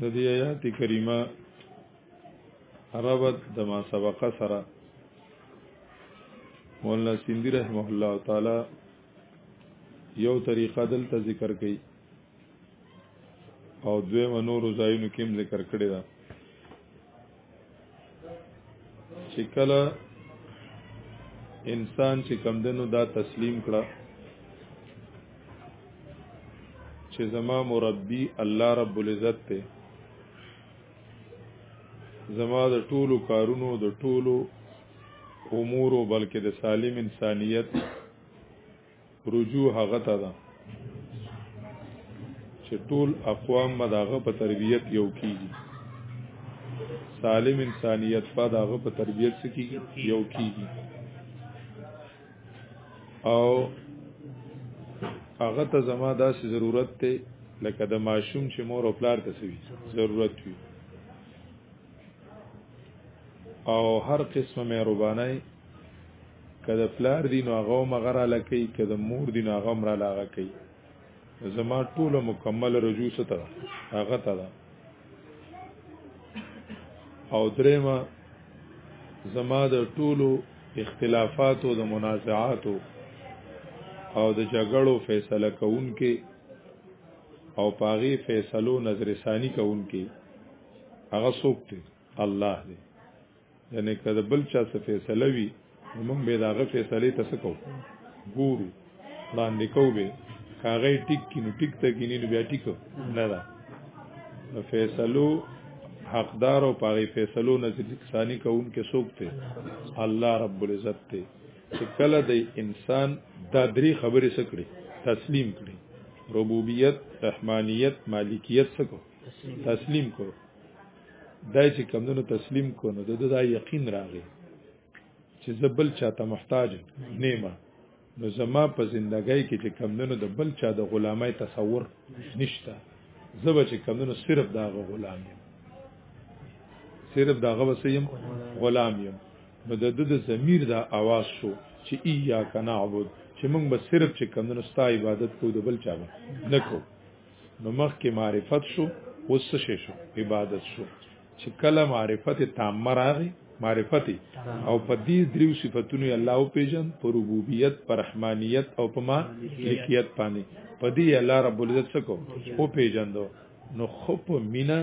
د دې آیات کریمه عربت د ما سبقه سره مولانا سیندی رحمه الله تعالی یو طریقه دلته ذکر کړي او دوی منور زاینو کې ذکر کړی دا چې کله انسان چې کمدنو دا تسلیم کړه چې زما مربي الله رب العزت ته زما د ټولو کارونو د ټولو امور بلکې د سالم انسانیت رجوع هغه ته ده چې ټول اقوام به داغه په تربیت یو کیږي سالم انسانیت به داغه په تربیت سکی یو کیږي او هغه ته زما داسې ضرورت ته لکه د ماشوم چې مور او پلار ته سوي ضرورت وي او هر قسمه مهرباني کله پلار دی نو هغه مغرا لکې کله مور دی نو هغه مرا لاغه کوي زما ټوله مکمل رجوع ته هغه ته ده او درېما زما د ټولو اختلافاتو د منازعاتو او د جګړو فیصله کوونکې او پاغي فیصلو نظر ثانی کوونکې هغه څوک دی الله دی یعنی که د بل چا څه فیصله وي موږ به داغه فیصله ته سکو ګورو وړاندې کو به کاغې ټیک کینو ټیک ته کینې نو بیا ټیک نه ده فیصلو حقدار او پاره فیصلو نظر انساني کون کې سوک ته الله رب العزت ته چې کله د انسان دا درې خبرې سکړي تسلیم کړي ربوبیت رحمانیت مالکیت سکو تسلیم کړو دا چې کمونو تسلیم کو نو د دا یقین راغی چې زه بل چاته محتاج نیمه نو زما په زندګۍ کې چې کمونو د بل چا د غلامۍ تصور نشته زه به چې کمونو صرف دا غلام یم صرف دا غوسیم غلام یم نو د د ضمیر دا आवाज شو چې ایا کنا عبد چې موږ به صرف چې کمونو ستا عبادت کو د بل چا نه کو نو مخ کې معرفت شو اوس څه شو عبادت شو چې کله معرفت تام راغی معرفت او په دې دریو صفاتونو الله او پیجن پر ربوبیت پر رحمانیت او په ما ملکیت باندې په دې الله رب العزت سکو او پیجندو نو خو په مینا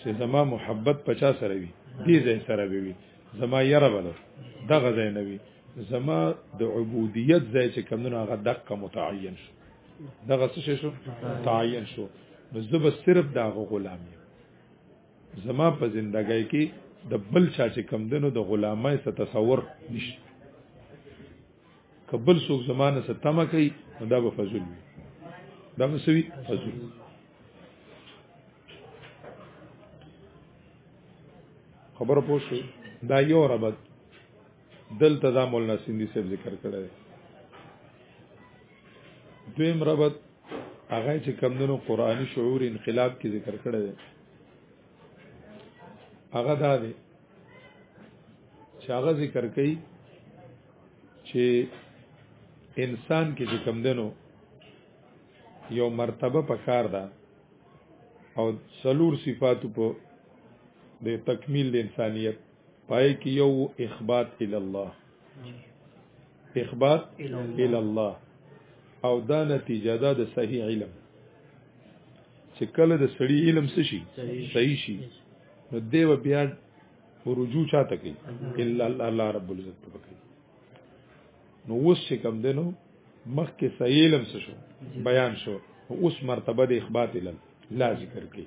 چې زما محبت پچا سره وي دې ځای سره وي زما یره بل دغه ځای نه وي زما د عبودیت ځای چې کمونه هغه دقه متعین شو دغه څه شو تعین شو نو زه به صرف دا غلام یم زما په زندګۍ کې د بل چا چې کم دنو د غلامۍ څخه تصور نشته کبل څوک زمانه څخه تمه کوي دا به فضل وي دا به سوي فضل خبر پوه دا یو ربط دلته دا مولانا سیندی صاحب ذکر کړی دویم ربط هغه چې کمندونو قرآنی شعور انقلاب کې ذکر کړی دی هغه دا دی چې هغه ذکر کوي چې انسان کې چې کمندونو یو مرتبه پکار ده او څلور صفاتو په د تکمیل د انسانیت پای کې یو اخبات ال الله اخبات ال الله او دا نتیجه ده د صحیح علم چې کله د سړی علم څه شي صحیح شي نو دیو بیا رجوع چاته کوي الا الله رب العزت ته کوي نو اوس چې کم دینو مخکې صحیح علم څه شو بیان شو اوس مرتبه د اخبات علم لا ذکر کوي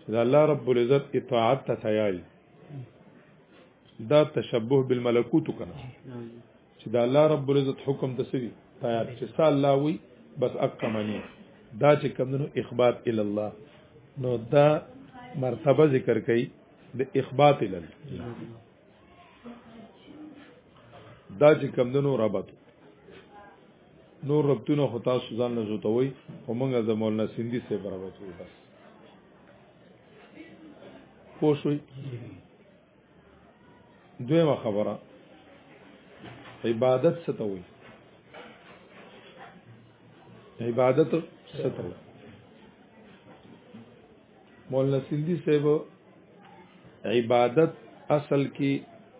چې د الله رب العزت اطاعت ته تیاری دا تشبه بالملکوت کنه چې د الله رب العزت حکم ته سوي تیار چې سال الله وي بس اکمنی دا چې کمنو اخبات ال الله نو دا مرتبه ذکر کړي د اخبات ال دا چې کمدنو ربط نور ربطونه خو تاسو ځان نه زوتوي خو موږ د مولانا سیندی سره برابر یو بس پوښوي دویمه خبره عبادت څه ته وایي عبادت څه ته وایي مولانا سیندی صاحب عبادت اصل کې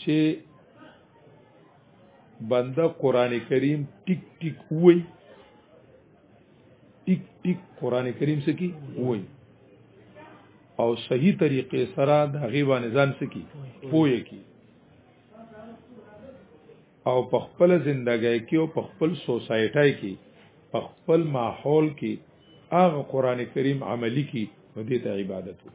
چې بنده قران کریم ټیک ټیک وای ټیک ټیک قران کریم سکی وای او صحیح طریقې سره د غیبه نزان سکی پوي کی او په خپل ژوندۍ کې او په خپل سوسایټي کې په خپل ماحول کې هغه قران کریم عملی کی نو دې ته عبادت وي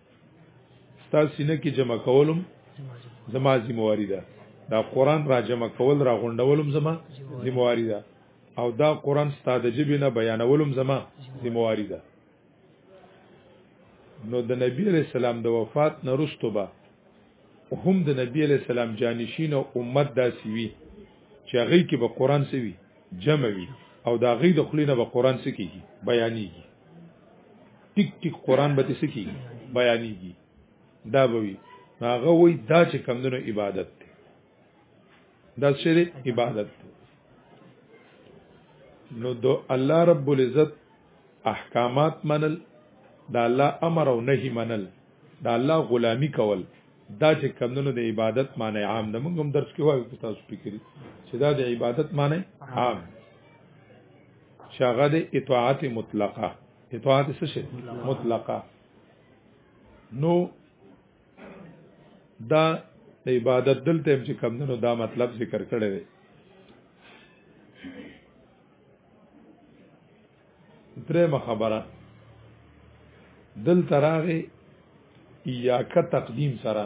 تاسو نه کې جمع کولم زما ذمہواری ده دا قران را جمع کول را غونډولم زما ذمہواری ده او دا قران ستاده جبې نه بیانولم زما ذمہواری ده نو د نبی علی السلام د وفات نه رستو به هم د نبی علی السلام جانشین او امت داسي وي چې هغه کې به قران سوي جمع وي او دا غي د خلینو به قران سکیږي بیانېږي ټیک ټیک قران به څه کی بیانېږي دا به وي هغه وای دا چې کمندونو عبادت دی دا څه دی عبادت دی نو دو الله رب العزت احکامات منل دا الله امر او نهي منل دا الله غلامی کول دا چې کمندونو د عبادت معنی عام ده موږ هم درس کې وایو تاسو فکرې چې دا د عبادت معنی عام شاغه د اطاعت مطلقه اطاعت څه شي مطلقه نو دا د عبادت دلته چې کم دنو دا مطلب ذکر کړی دی درېمه خبره دلته راغی یا که تقدیم سره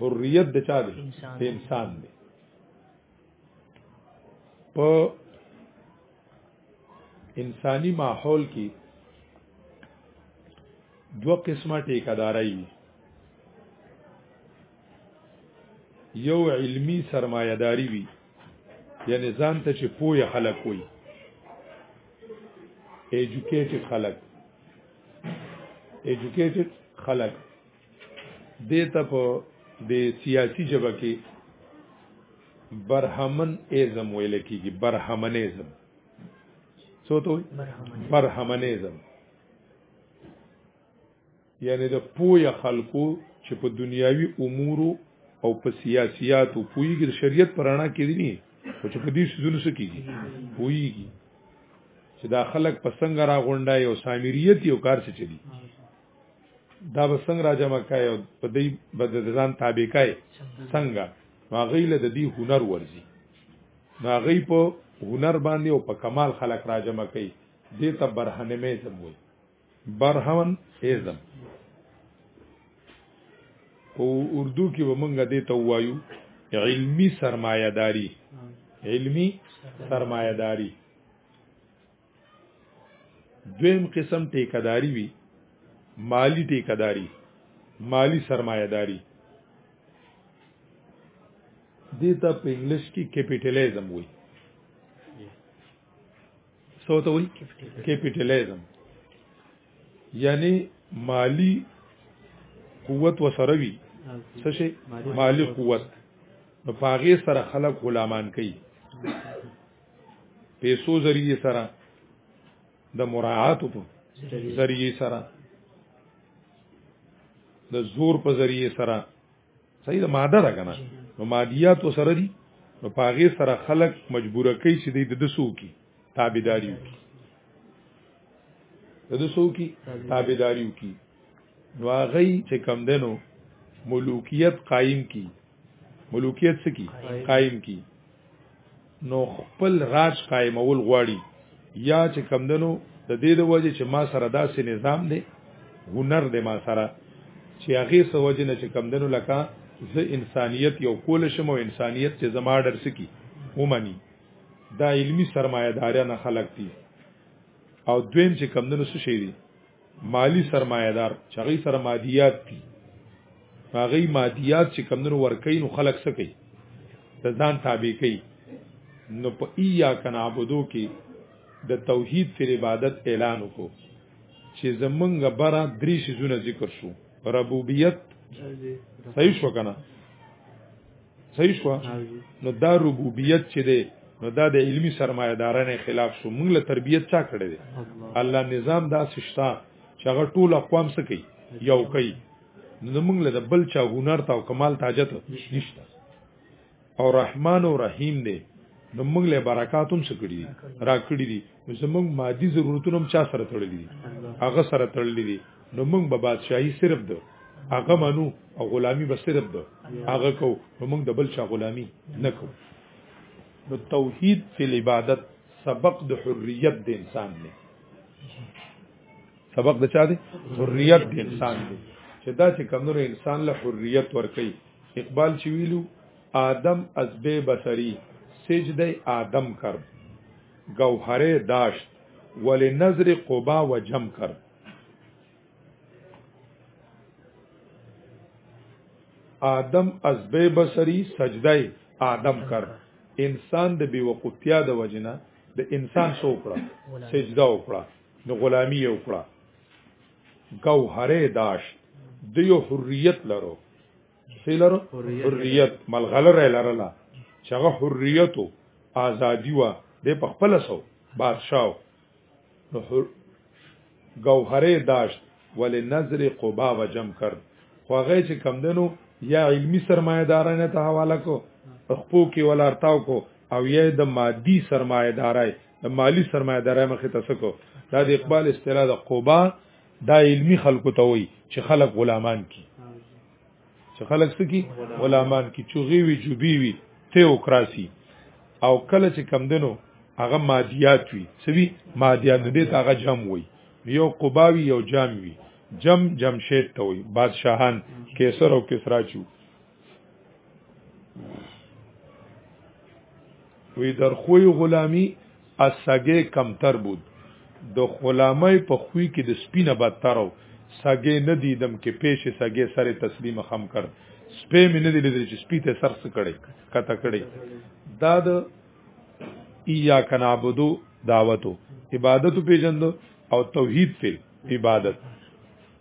حریت د چا دی د انسان دی په انساني ماحول کې دو قسمه ټیکداري یو علمی سرمایداری وي یعنی ځان ته چې پوهه خلک وي ایجوکیټډ خلک ایجوکیټډ خلک دیتا په د سیاسی جبه کې برهمن ازم ویل کیږي برهمن ازم څه ته برهمن ازم یعنی د پویا خلکو چې په دنیاوی امورو او په سیاسياتو پویږي شریعت پرانا کې دي نه او چې په دې سيزونو سره کېږي پویږي چې دا خلک په څنګه را غونډه یو سامریت یو کار چې چلی دا به څنګه را جمع کای او په دې بدلزان تابع کای څنګه ما غیله د دې هنر ورزي ما غی په هنر باندې او په کمال خلک را جمع کای دې ته برهنمه زموږ برهمن ایزم په اردو کې به مونږ دې ته وایو علمی سرمایه داری علمی سرمایه داری دویم قسم ټیکداری وی مالی ټیکداری مالی سرمایه داری دیتا په انګلیش کې کیپټالیزم وایي سو ته وی کیپټالیزم یعنی مالی قوت وسروي څه شي مالی قوت نو پاغه سره خلک غلامان کوي پیسو ذریعہ سره د مراعات په ذریعہ سره د زور په ذریعہ سره صحیح ده ماده ده کنه نو مادیات وسره دي نو پاغه سره خلق مجبوره کوي چې د دسو کی تابعداري وکي د دسو کی تابعداري وکي نو هغه چې کم دنو ملوکیت قائم کی ملوکیت سکی قائم کی نو خپل راج قائمول غواړي یا چې کمدنو د دې د وجه چې ما سره داسې نظام دی هنر دی ما سره چې هغه سوجه نه چې کمدنو لکه زه انسانیت یو کول شم او انسانیت چې زما ډر سکی ومني دا علمی سرمایه دارانه خلق دي او دویم چې کمدنو څه شي دي مالی سرمایه دار چې هغه سره مادیات دي هغه مادیات چې کمندونو ورکې نو خلق سکی د ځان تابع کوي نو په ایا کنابودو کې د توحید پر عبادت اعلان وکړو چې زمونږ بره درې شیزونه ذکر شو ربوبیت صحیح شو کنه صحیح شو نو دا ربوبیت چې دی نو دا د علمی سرمایدارانه خلاف شو موږ له تربیت چا کړی دی الله نظام دا سشتا چې هغه ټول اقوام څه کوي یو کوي نو موږ له بل چا هنر تا او کمال تاجت نشته او رحمان او رحیم دی نو موږ له برکاتوم څه کړی را کړی دي نو زمونږ مادي ضرورتونه هم چا سره تړلي دي هغه سره تړلي دي نو موږ به بادشاهي صرف ده هغه منو او غلامی به صرف ده هغه کو نو موږ د بل چا غلامی نه کو نو توحید فی العبادت سبق د حریت د انسان دی سبق د چا دی حریت د انسان دی چې دا چې کمنو انسان له حریت ورکي اقبال چې ویلو آدم از بے بصری سجده آدم کرد گوهره داشت ولی نظر قبا و جم کرد آدم از بی بسری سجده آدم کرد انسان د بی وقوفیا د وجنه د انسان سو کړه سجده وکړه نو غلامی وکړه گوهره داشت دیو حریت لرو سیلر حریت ملغلر لرلا چې هغه حریت او ازادي وا د په خپل سو بادشاہ نو گوهره داشت ول نظر قبا و جمع کر خو هغه چې کم دنو یا علمی سرمایدارانه ته حواله کو خپو کې ولارتاو کو او یا د مادي سرمایدارای د مالی سرمایدارای مخې ته سکو دا د اقبال اصطلاح د قبا دا علمی خلکو ته وای چې خلک غلامان کی چې خلک سکی غلامان کی چوغي وی جوبي وی تیوکراسی او کله چې کم دنو هغه مادیات وی سوي مادیات دې ته هغه جام وی یو قباوی یو جام وی جم جمشید ته وی بادشاهان کیسر او کسرا چو وی در خوی غلامی از سگه کمتر بود د غلامای په خوی کې د سپینه بدتر او سګې نه دیدم کې پیش سګې سره تسلیم خم کړ سپې مې نه لیدل چې سپې ته سر څه کړي کته کړي دا د ایا کنابودو دعوتو عبادت پیجندو او توحید په عبادت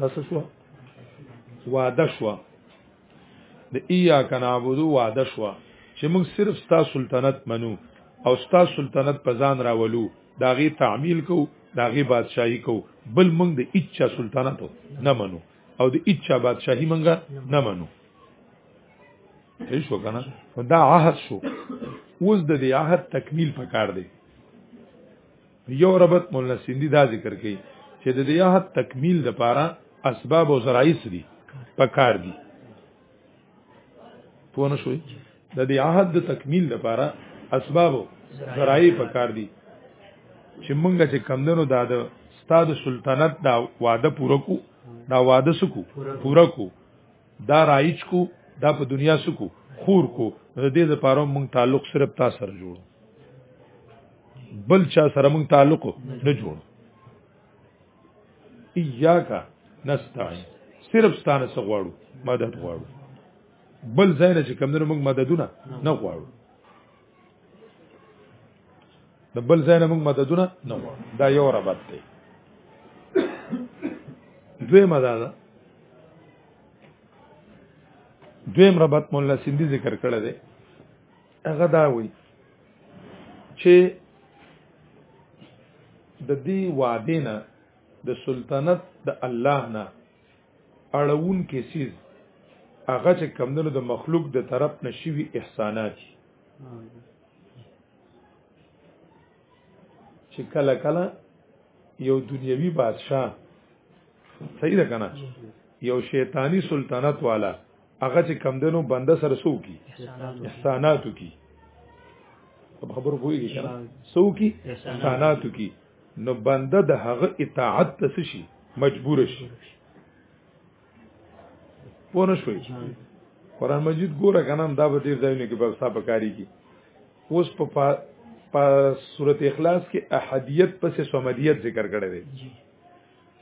بس شو واده شو د ایا کنابودو واده شو چې موږ صرف ستا سلطنت منو او ستا سلطنت په ځان راولو داغه تعمیل کو داغه بادشاہي کو بل موږ د اچا سلطنت نه منو او د اچا بادشاہي موږ نه منو هیڅ وکنه دا عهد شو اوس د دې عهد تکمیل پکار دی یو ربط مولا سیندی دا ذکر کوي چې د دې عهد تکمیل د پاره اسباب او ذرایع دي پکار دي پوه نه شوي د دې عهد د تکمیل د پاره اسباب او ذرایع پکار دي چې مونږه چې کمندونو دا د استاد سلطنت دا وعده پوره کو دا وعده سکو پوره کو دا رایج کو دا په دنیا سکو خور کو د دې لپاره مونږ تعلق صرف تاسو سره جوړو بل چا سره مونږ تعلق نه جوړو ایاکا نستعين صرف ستانه سره غواړو مدد غواړو بل ځای نه چې کمندونو مونږ مددونه نه غواړو د بل ځای نه موږ مددونه نه غواړو دا یو ربط دی دویمه دا ده دویم ربط مولا سیندی ذکر کړی دی هغه دا وی چې د دې وعده نه د سلطنت د الله نه اړون کې سیز هغه چې کمندونو د مخلوق د طرف نشوي احسانات چې کله کله یو دنیوي بادشاه صحیح ده کنه یو شیطانی سلطنت والا هغه چې کمندونو بنده سره سو کی احسانات کی خبر کوی کی سو کی احسانات کی نو بنده د هغه اطاعت ته شي مجبور شي پونه شوي قران مجید ګوره کنه دا به ډیر ځایونه کې بل صاحب کاری کی اوس په په سورته اخلاص کې احدیت پس سمدیت ذکر کړی دی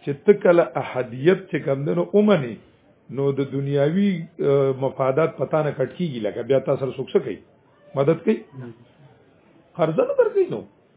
چې تکله احدیت چې کم دنو اومني نو د دنیاوی مفادات پتا نه کټ کیږي لکه بیا تاسو سره سوکسه کوي مدد کوي قرضه نه درکې نو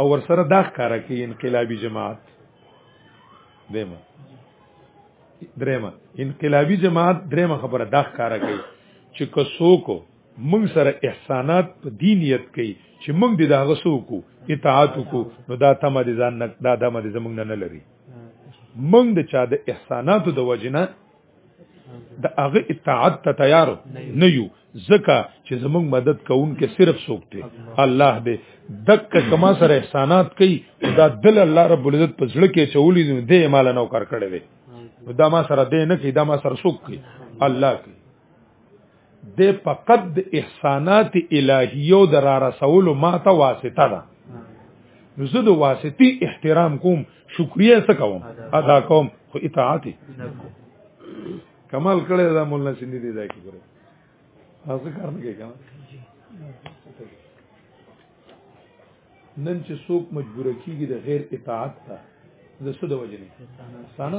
او ورسره دا ښکارا کې انقلابي جماعت دیمه درېمه انقلابي جماعت درېمه خبره دا ښکارا کې چې کسوکو موږ سره احسانات په دینیت کوي چې موږ د داغه سوکو اطاعت کو نو دا تم د ځان نه دا د مد زمنګ نه لري موږ د چا د احساناتو د وجنه د هغه اطاعت ته تیار نه یو ځکه چې زموږ مدد کوونکې صرف څوک دی الله دی دک کما سره احسانات کوي دا دل الله رب العزت په ځړ کې چولې نو دې مال نو کار کړی دی دا ما سره دې نه کوي دا ما سره څوک کوي الله کوي د فقط د احسانات الهیو در رسول ما ته واسطه ده نو زه د واسطي احترام کوم شکریا څه کوم ادا کوم خو اطاعت کمال کړی دا مولا سندي دی دا کی ګره تاسو کار نه کوي کنه نن چې څوک مجبور کیږي د غیر اطاعت ته د څه د وجې نه سانه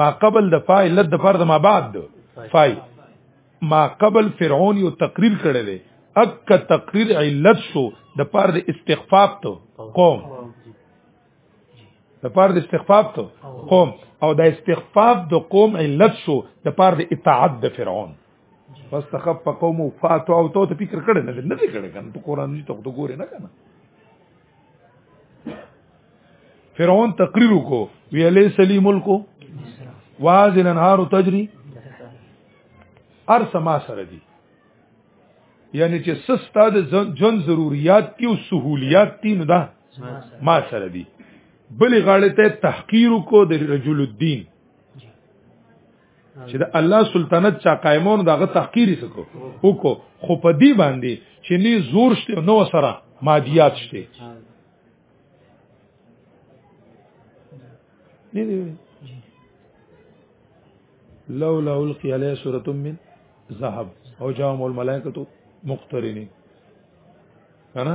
ما قبل د فاعل لد د فرض ما بعد د فاعل ما قبل فرعون یو تقریر کړی دی اک تقریر علت شو د پاره د استخفاف ته قوم د پاره د استخفاف ته قوم او د استخفاف د قوم علت شو د پاره د اطاعت د فرعون واستخف قوم فاتو او تو ته فکر کړی نه نه کړی کنه ته قران دې ته ګورې نه کنه فرعون تقریر کو وی علی سلی ملکو واز الانهار تجری ارس ما سره دی یعنی چې سستا د جن ضرورت دی او سہولیات دی نو دا ما سره دی بلې غاړې ته تحقیر کو د رجل الدین چې د الله سلطنت چا قائمون دغه تحقیری سکو وکړو خو په دې باندې چې نه زور شته نو سره مادیات شته نه دی لولا القي عليه سوره من ذهب او جاءهم الملائکه مقترنين کنه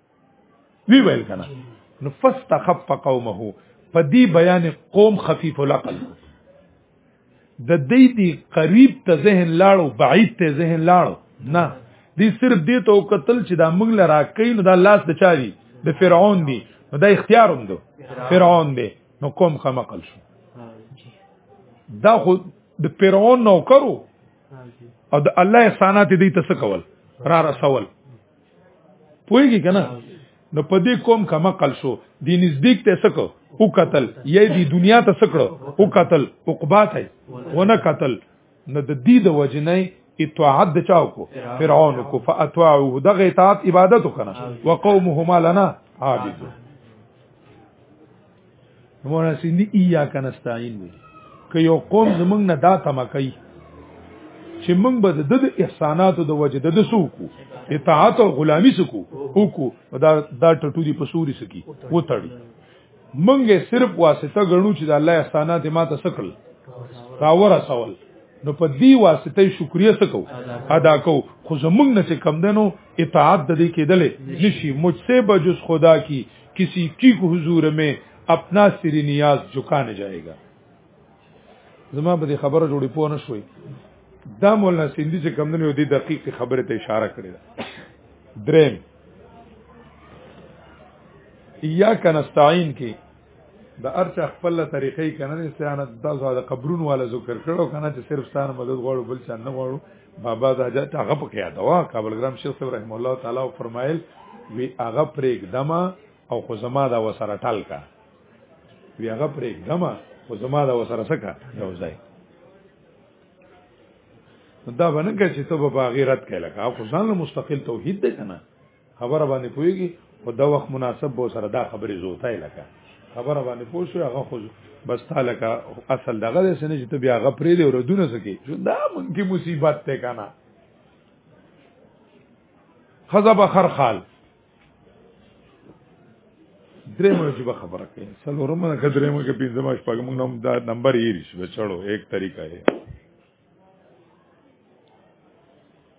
وی ویل کنه نو فاستخف قومه په دې بیان قوم خفیف العقل د دې دی قریب ته ذهن لاړو بعید ته ذهن لاړو نه دې صرف دې ته قتل چې دا موږ لرا کین دا لاس د چاري د فرعون دی نو دا اختیار هم دو فرعون دی نو قوم خمقل شو دا خو د فرعون نو کرو او د الله احسانات دې ته څه کول را رسول پوهیږي کنه نو په دې کوم کما قل شو د نزدیک ته سکو او قتل یې د دنیا ته سکړو او قتل عقبات هي ونه قتل نو د دې د وجنې اطاعت د چاو کو فرعون کو فاتواعو دغه اطاعت عبادت کنه وقومهما لنا عابدون مولانا سیندی ایا کنستاین وی که یو قوم زمنګ نه دا تما کوي چې موږ به د د احساناتو د وجه د دسو کو اطاعت او غلامی سکو او کو دا دا ټټو دی پسوري سکی و تړي موږ صرف واسطه غنو چې د الله احسانات ما ته سکل تا ورسول نو په دی واسطه شکریا سکو ادا کو خو زمونږ نه چې کم دنو اطاعت د دې کېدلې نشي مجسه بجز خدا کی کسی کی کو حضور میں اپنا سر نیاز جھکانے جائے گا زما به خبره جوړې پوه نه شوي دا مولانا سیندی چې کم نه دی دقیق خبره ته اشاره کړې ده دریم یا کنستعين کې د ارچ خپل طریقې کنه استعانت د قبرون والا ذکر کړو کنه چې صرف ستانه مدد غواړو بل څه نه غواړو بابا دا جات هغه په کې یادوا کابل ګرام شیخ صاحب رحم الله تعالی او فرمایل وی هغه پرېګ دما او خو زما دا وسره ټال کا وی هغه پرېګ دما خو زما دا وسره سکا یو ځای دا باندې چې ته په غیرت کې لکه او خو ځان له مستقل توحید ده کنه خبره باندې پويږي او دا وخت مناسب به سره دا خبره زوتای لکه خبره باندې پوه شو هغه خو بس تعالی کا اصل دغه دې سنې چې ته بیا هغه پرې دی وردونه سکی دا مونږ کې مصیبت ته کنه خزب خرخال درې مو چې به خبره کوي سلورمه کډرې مو کې پینځه ماش پګم نوم دا نمبر یې ریش بچړو یک طریقه یې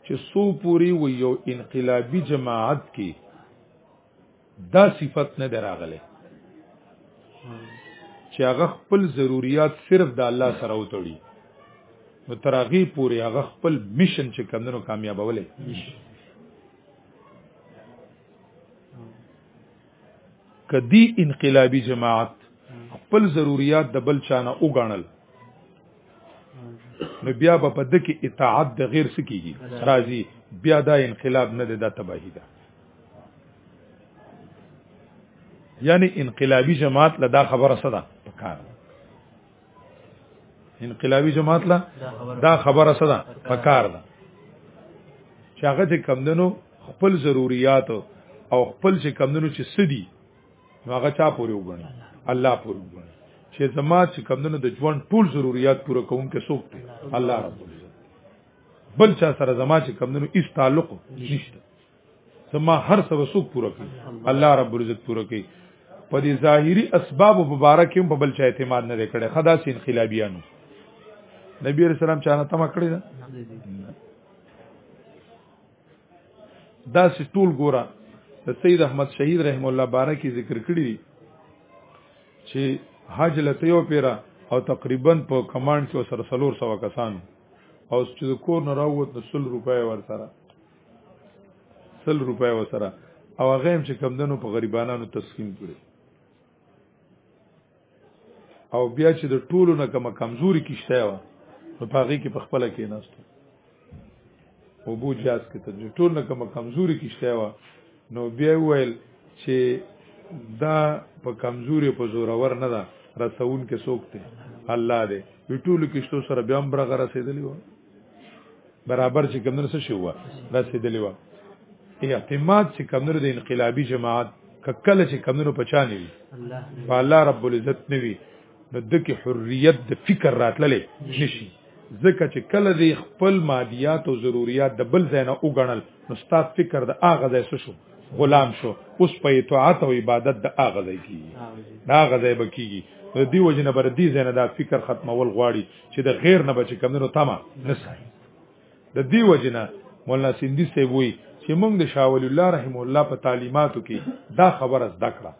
چې سو پوری و یو انقلابی جماعت کې دا صفت نه دراغله چې هغه خپل ضرورت صرف د الله سره وتړي نو ترغی پوری هغه خپل میشن چې کمندونو کامیابولې کدی انقلابی جماعت خپل ضرورت د بل چانه وګڼل نو بیا به په دکې اطاعت د غیر سکیږي راځي بیا دا انقلاب نه ده دا تباہی ده یعنی انقلابی جماعت لدا خبره صدا پکاره انقلابی جماعت لا دا خبره صدا پکار ده چې هغه چې کمدنو خپل ضرورت او خپل چې کمدنو چې سدي هغه چا پورې وګڼي الله پورې وګڼي چې زما چې کمدنو د ژوند ټول ضرورت پوره کوم کې څوک دی الله رب بل چا سره زما چې کمدنو هیڅ تعلق نشته زما هر څه وسوک پوره کړي الله رب العزت پوره کړي په دې ظاهري اسباب مبارک هم په بل چا اعتماد نه کړي خدا سي انقلابيانو نبی رسول الله چانه تم کړی دا دا سي ټول ګوره د سید احمد شهید رحم الله بارکی ذکر کړی دي چې حج لته یو پیرا او تقریبا په کمانډ کې سره سلور سو کسانو او چې د کور نه راووت نو 100 روپۍ ور سره سل روپۍ وسره او هغه هم چې کم دنو په غریبانو تسکین کړي او بیا چې د ټولو نه کوم کمزوري کیشته و نو پاغي کې په خپل کې نهسته او بو جاز کې ته ټول نه کوم کمزوري کیشته و نو بیا ویل چې دا په کمزوري په زور ور نه ده رسون کې سوکته الله دې ټول کیشتو سره بیا هم برغه رسیدلی و برابر چې کمنر څه شو رسیدلی و اعتماد چې کمنر د انقلابي جماعت کله چې کمنر په چا نیوي په الله رب العزت نیوي نو دکې حریت د فکر راتللې نشي ځکه چې کله دی خپل مادیات او ضرورت د بل ځای نه وګڼل نو ستا فکر د اغه ځای شو غلام شو اوس په اطاعت او عبادت د اغه ځای کیږي دا غځای بکیږي دی وجنه بر دی زنه دا فکر ختمول غواړي چې د غیر نه بچ کمنو تما نه سای د دې وجنه مولانا سیندی سی وی چې موږ د شاول الله رحم الله په تعلیماتو کې دا خبره زده کړه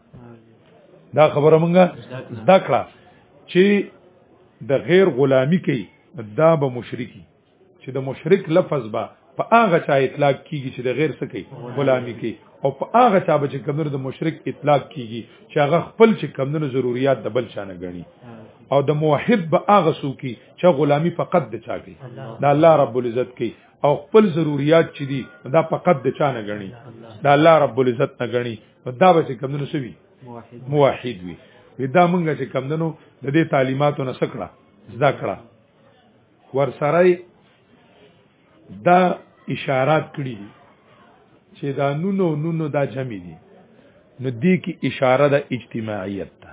دا خبره موږ زده کړه چې د غیر غلامی کوي دا به مشرکی چې د مشرک لفظ به په هغه چا اطلاق کیږي چې د غیر څه کوي غلامی کوي او په هغه چا به چې کمنو د مشرک اطلاق کیږي چې هغه خپل چې کمنو ضرورت د بل چا نه غني او د موحد به هغه سو کی چې غلامی فقط د چا کوي د الله رب العزت کوي او خپل ضرورت چې دي دا فقط د چا نه غني د الله رب العزت نه غني دا به چې کمنو سوي موحد وي دا مونږ چې کمندنو د دې تعلیماتو نه سکړه زده کړه ورسره دا اشارات کړی دي چې دا نونو نونو دا جمع دي نو دې کې اشاره د اجتماعیت ته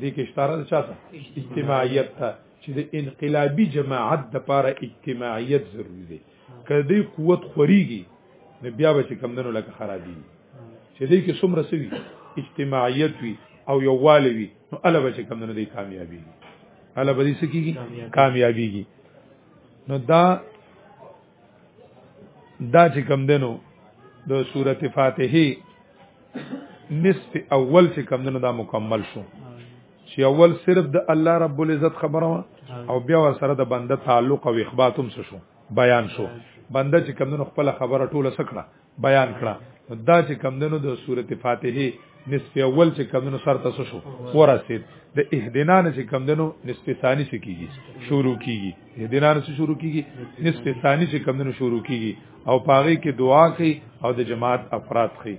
دې کې اشاره د چاته اجتماعیت ته چې د انقلابي جماعت د پاره اجتماعیت ضروری دی کله دې قوت خوريږي نو بیا به چې کمندونو لکه خرابي چې دې کې څومره سوي اجتماعیت وي او یووالی وي نو الله به چې کمونه دی کامیابی الله به دې سکیږي کامیابیږي نو دا دا چې کم دنو د سورته فاتحه نصف اول چې کم دنو دا مکمل شو چې اول صرف د الله رب العزت خبره وا او بیا ور سره د بنده تعلق او اخباتم څه شو بیان شو بنده چې کم دنو خپل خبره ټوله سکړه بیان کړه دا چې کم دنو د سورته فاتحه نصف اول چې کم دنو سر تاسو شو ورسید د اهدنا نه چې کم دنو نصف ثانی څخه کیږي شروع کیږي اهدنا نه شروع کیږي نصف ثانی چې کم دنو شروع کیږي او پاغي کې دعا کوي او د جماعت افراد کوي